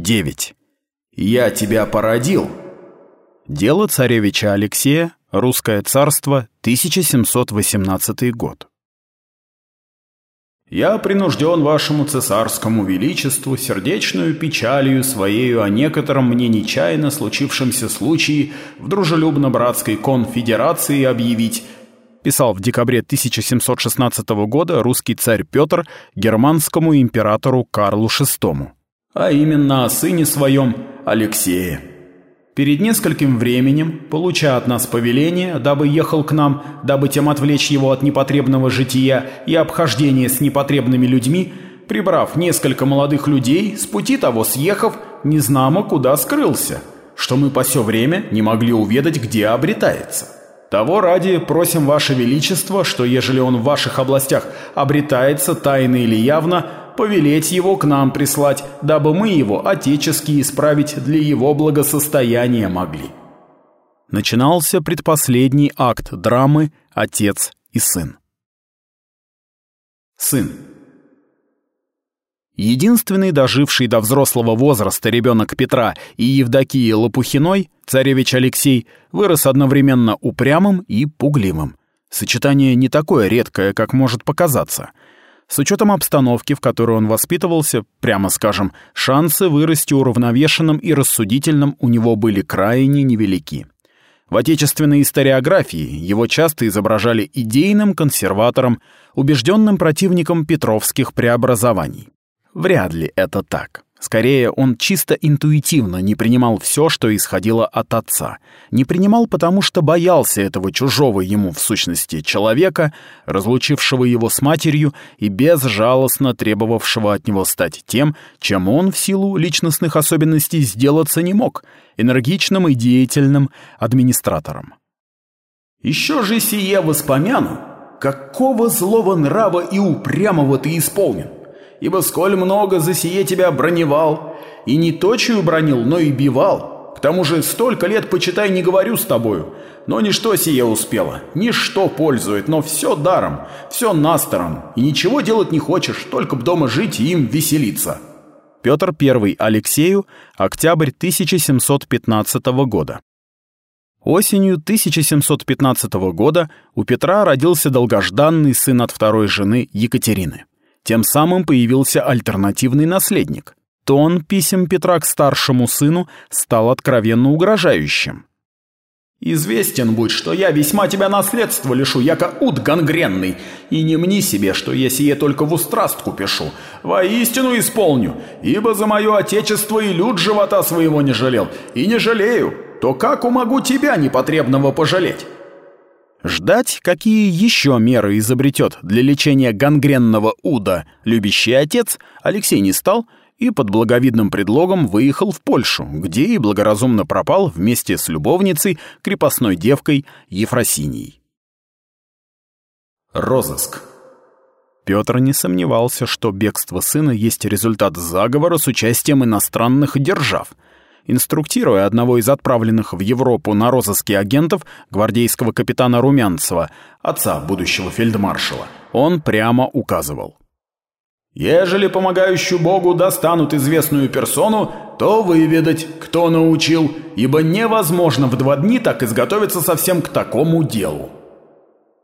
9. «Я тебя породил». Дело царевича Алексея, Русское царство, 1718 год. «Я принужден вашему цесарскому величеству сердечную печалью своею о некотором мне нечаянно случившемся случае в дружелюбно-братской конфедерации объявить, писал в декабре 1716 года русский царь Петр германскому императору Карлу VI. А именно о сыне своем Алексее. Перед нескольким временем, получая от нас повеление, дабы ехал к нам, дабы тем отвлечь его от непотребного жития и обхождения с непотребными людьми, прибрав несколько молодых людей, с пути того съехав, незнамо куда скрылся, что мы по все время не могли уведать, где обретается. Того ради просим Ваше Величество, что ежели он в ваших областях обретается тайно или явно, повелеть его к нам прислать, дабы мы его отечески исправить для его благосостояния могли». Начинался предпоследний акт драмы «Отец и сын». Сын. Единственный доживший до взрослого возраста ребенок Петра и Евдокии Лопухиной, царевич Алексей, вырос одновременно упрямым и пугливым. Сочетание не такое редкое, как может показаться. С учетом обстановки, в которой он воспитывался, прямо скажем, шансы вырасти уравновешенным и рассудительным у него были крайне невелики. В отечественной историографии его часто изображали идейным консерватором, убежденным противником петровских преобразований. Вряд ли это так. Скорее, он чисто интуитивно не принимал все, что исходило от отца. Не принимал, потому что боялся этого чужого ему, в сущности, человека, разлучившего его с матерью и безжалостно требовавшего от него стать тем, чем он в силу личностных особенностей сделаться не мог — энергичным и деятельным администратором. «Еще же сие воспомяну, какого злого нрава и упрямого ты исполнен!» Ибо сколь много за сие тебя броневал, и не точию бронил, но и бивал. К тому же столько лет, почитай, не говорю с тобою, но ничто сие успело, ничто пользует, но все даром, все настором, и ничего делать не хочешь, только б дома жить и им веселиться». Петр I Алексею, октябрь 1715 года. Осенью 1715 года у Петра родился долгожданный сын от второй жены Екатерины. Тем самым появился альтернативный наследник. Тон писем Петра к старшему сыну стал откровенно угрожающим. «Известен будь, что я весьма тебя наследство лишу, яко ут гангренный, и не мне себе, что я сие только в устрастку пишу. Воистину исполню, ибо за мое отечество и люд живота своего не жалел, и не жалею, то как умогу тебя непотребного пожалеть?» Ждать, какие еще меры изобретет для лечения гангренного уда любящий отец, Алексей не стал и под благовидным предлогом выехал в Польшу, где и благоразумно пропал вместе с любовницей, крепостной девкой Ефросинией. Розыск Петр не сомневался, что бегство сына есть результат заговора с участием иностранных держав — инструктируя одного из отправленных в Европу на розыске агентов гвардейского капитана Румянцева, отца будущего фельдмаршала, он прямо указывал. «Ежели помогающую Богу достанут известную персону, то выведать, кто научил, ибо невозможно в два дни так изготовиться совсем к такому делу».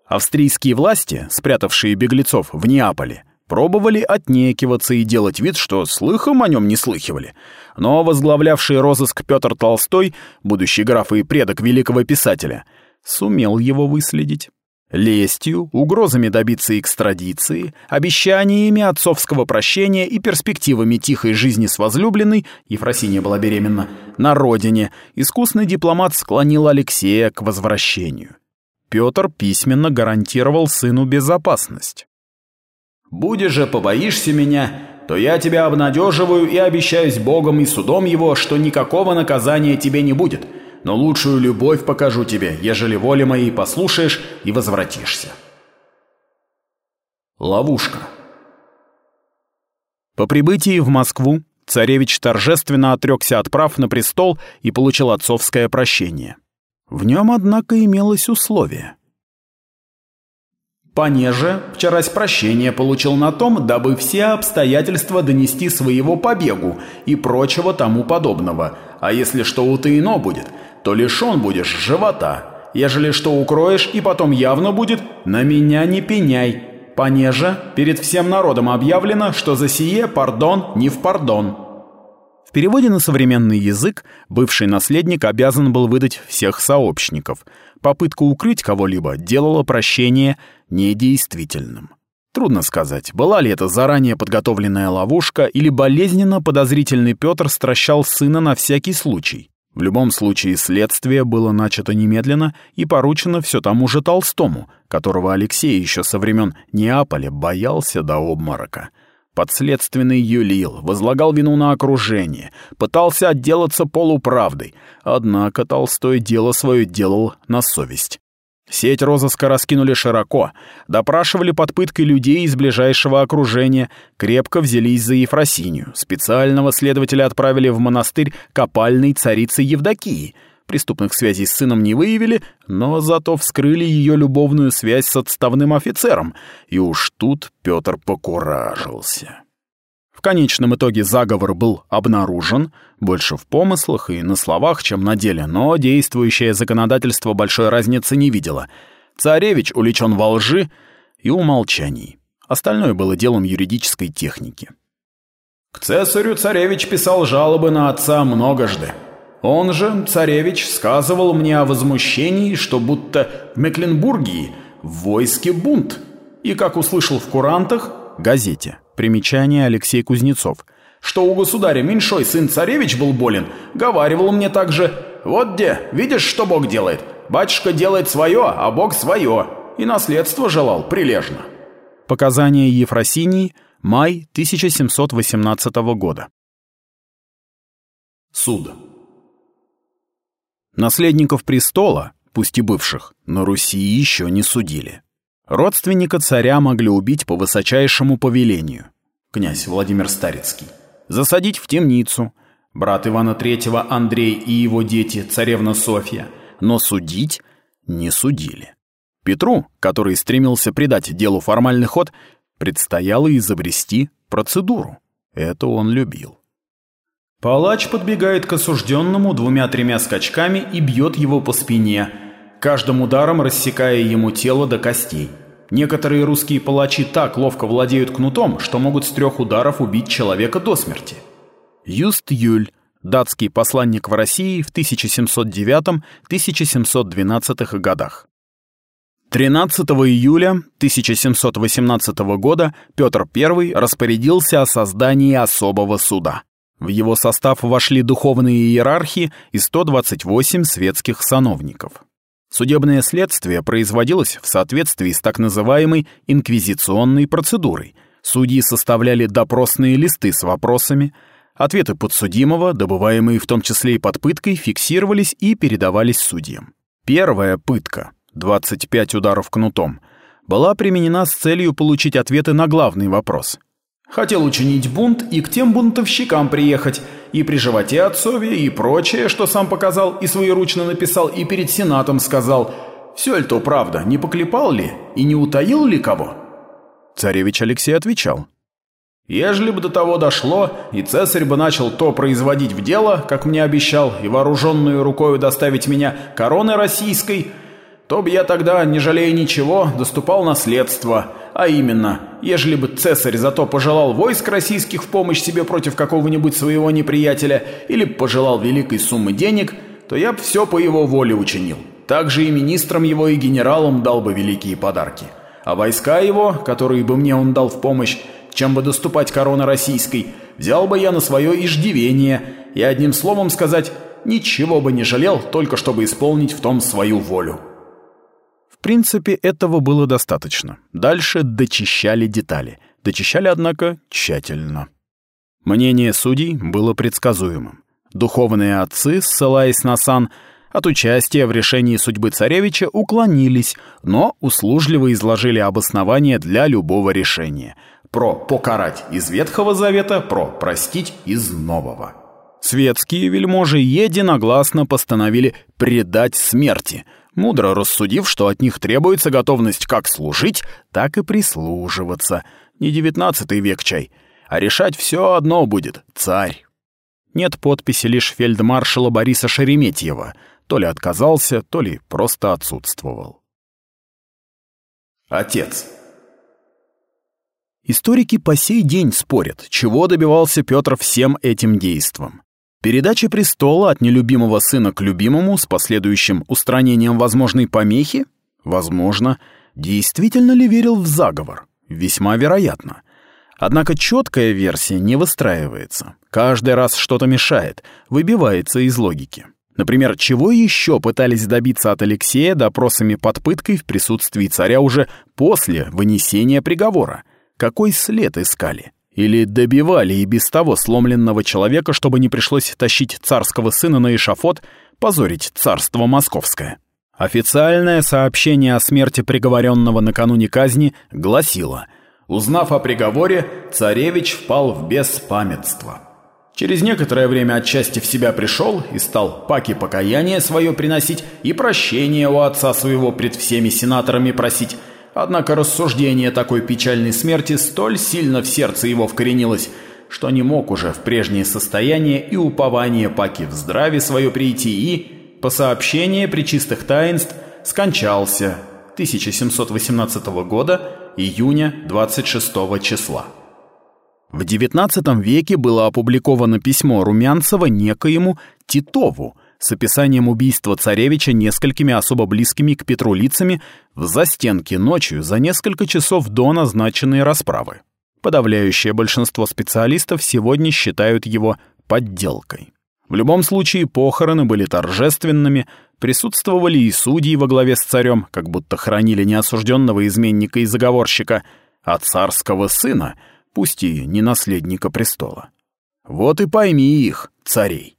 Австрийские власти, спрятавшие беглецов в Неаполе, пробовали отнекиваться и делать вид, что слыхом о нем не слыхивали. Но возглавлявший розыск Петр Толстой, будущий граф и предок великого писателя, сумел его выследить. Лестью, угрозами добиться экстрадиции, обещаниями отцовского прощения и перспективами тихой жизни с возлюбленной, Ефросиния была беременна, на родине, искусный дипломат склонил Алексея к возвращению. Петр письменно гарантировал сыну безопасность. Будешь же побоишься меня, то я тебя обнадеживаю и обещаюсь Богом и судом его, что никакого наказания тебе не будет, но лучшую любовь покажу тебе, ежели воли моей послушаешь и возвратишься. Ловушка. По прибытии в Москву царевич торжественно отрекся от прав на престол и получил отцовское прощение. В нем, однако, имелось условие — Понеже вчерась прощение получил на том, дабы все обстоятельства донести своего побегу и прочего тому подобного. А если что утаено будет, то лишен будешь живота. Ежели что укроешь и потом явно будет, на меня не пеняй. Понеже перед всем народом объявлено, что за сие пардон не в пардон. В переводе на современный язык бывший наследник обязан был выдать всех сообщников. Попытка укрыть кого-либо делала прощение недействительным. Трудно сказать, была ли это заранее подготовленная ловушка или болезненно подозрительный Петр стращал сына на всякий случай. В любом случае следствие было начато немедленно и поручено все тому же Толстому, которого Алексей еще со времен Неаполя боялся до обморока. Подследственный юлил, возлагал вину на окружение, пытался отделаться полуправдой, однако Толстой дело свое делал на совесть. Сеть розыска раскинули широко, допрашивали под пыткой людей из ближайшего окружения, крепко взялись за Ефросинью, специального следователя отправили в монастырь копальной царицы Евдокии — Преступных связей с сыном не выявили, но зато вскрыли ее любовную связь с отставным офицером, и уж тут Петр покуражился. В конечном итоге заговор был обнаружен, больше в помыслах и на словах, чем на деле, но действующее законодательство большой разницы не видело. Царевич увлечен во лжи и умолчаний. Остальное было делом юридической техники. К цесарю царевич писал жалобы на отца многожды. Он же, царевич, сказывал мне о возмущении, что будто в Мекленбургии в войске бунт. И, как услышал в курантах, газете, примечание Алексей Кузнецов, что у государя меньшой сын царевич был болен, говаривал мне также, вот где, видишь, что Бог делает? Батюшка делает свое, а Бог свое. И наследство желал прилежно. Показания Ефросинии, май 1718 года. Суд. Наследников престола, пусть и бывших, на Руси еще не судили. Родственника царя могли убить по высочайшему повелению. Князь Владимир Старицкий. Засадить в темницу. Брат Ивана III Андрей и его дети, царевна Софья. Но судить не судили. Петру, который стремился придать делу формальный ход, предстояло изобрести процедуру. Это он любил. Палач подбегает к осужденному двумя-тремя скачками и бьет его по спине, каждым ударом рассекая ему тело до костей. Некоторые русские палачи так ловко владеют кнутом, что могут с трех ударов убить человека до смерти. Юст Юль, датский посланник в России в 1709-1712 годах. 13 июля 1718 года Петр I распорядился о создании особого суда. В его состав вошли духовные иерархи и 128 светских сановников. Судебное следствие производилось в соответствии с так называемой инквизиционной процедурой. Судьи составляли допросные листы с вопросами, ответы подсудимого, добываемые в том числе и под пыткой, фиксировались и передавались судьям. Первая пытка, 25 ударов кнутом, была применена с целью получить ответы на главный вопрос Хотел учинить бунт и к тем бунтовщикам приехать, и при животе отцове, и прочее, что сам показал и своеручно написал, и перед сенатом сказал. Все ли то правда, не поклепал ли и не утаил ли кого? Царевич Алексей отвечал. Ежели бы до того дошло, и цесарь бы начал то производить в дело, как мне обещал, и вооруженную рукою доставить меня короны российской, то бы я тогда, не жалея ничего, доступал наследство, а именно, ежели бы цесарь зато пожелал войск российских в помощь себе против какого-нибудь своего неприятеля или пожелал великой суммы денег, то я бы все по его воле учинил. Также и министрам его и генералам дал бы великие подарки. А войска его, которые бы мне он дал в помощь, чем бы доступать короны российской, взял бы я на свое иждивение и одним словом сказать, ничего бы не жалел, только чтобы исполнить в том свою волю принципе, этого было достаточно. Дальше дочищали детали. Дочищали, однако, тщательно. Мнение судей было предсказуемым. Духовные отцы, ссылаясь на сан, от участия в решении судьбы царевича уклонились, но услужливо изложили обоснования для любого решения. Про «покарать» из Ветхого Завета, про «простить» из Нового. Светские вельможи единогласно постановили предать смерти – мудро рассудив, что от них требуется готовность как служить, так и прислуживаться. Не девятнадцатый век чай, а решать все одно будет — царь. Нет подписи лишь фельдмаршала Бориса Шереметьева, то ли отказался, то ли просто отсутствовал. Отец. Историки по сей день спорят, чего добивался Петр всем этим действом. Передача престола от нелюбимого сына к любимому с последующим устранением возможной помехи? Возможно. Действительно ли верил в заговор? Весьма вероятно. Однако четкая версия не выстраивается. Каждый раз что-то мешает, выбивается из логики. Например, чего еще пытались добиться от Алексея допросами под пыткой в присутствии царя уже после вынесения приговора? Какой след искали? Или добивали и без того сломленного человека, чтобы не пришлось тащить царского сына на эшафот, позорить царство московское? Официальное сообщение о смерти приговоренного накануне казни гласило «Узнав о приговоре, царевич впал в беспамятство». Через некоторое время отчасти в себя пришел и стал паки покаяния свое приносить и прощения у отца своего пред всеми сенаторами просить – Однако рассуждение такой печальной смерти столь сильно в сердце его вкоренилось, что не мог уже в прежнее состояние и упование паки в здравие свое прийти и, по сообщению причистых таинств, скончался 1718 года, июня 26 числа. В XIX веке было опубликовано письмо Румянцева некоему Титову, с описанием убийства царевича несколькими особо близкими к Петру лицами в застенке ночью за несколько часов до назначенной расправы. Подавляющее большинство специалистов сегодня считают его подделкой. В любом случае похороны были торжественными, присутствовали и судьи во главе с царем, как будто хранили не осужденного изменника и заговорщика, а царского сына, пусть и не наследника престола. Вот и пойми их, царей.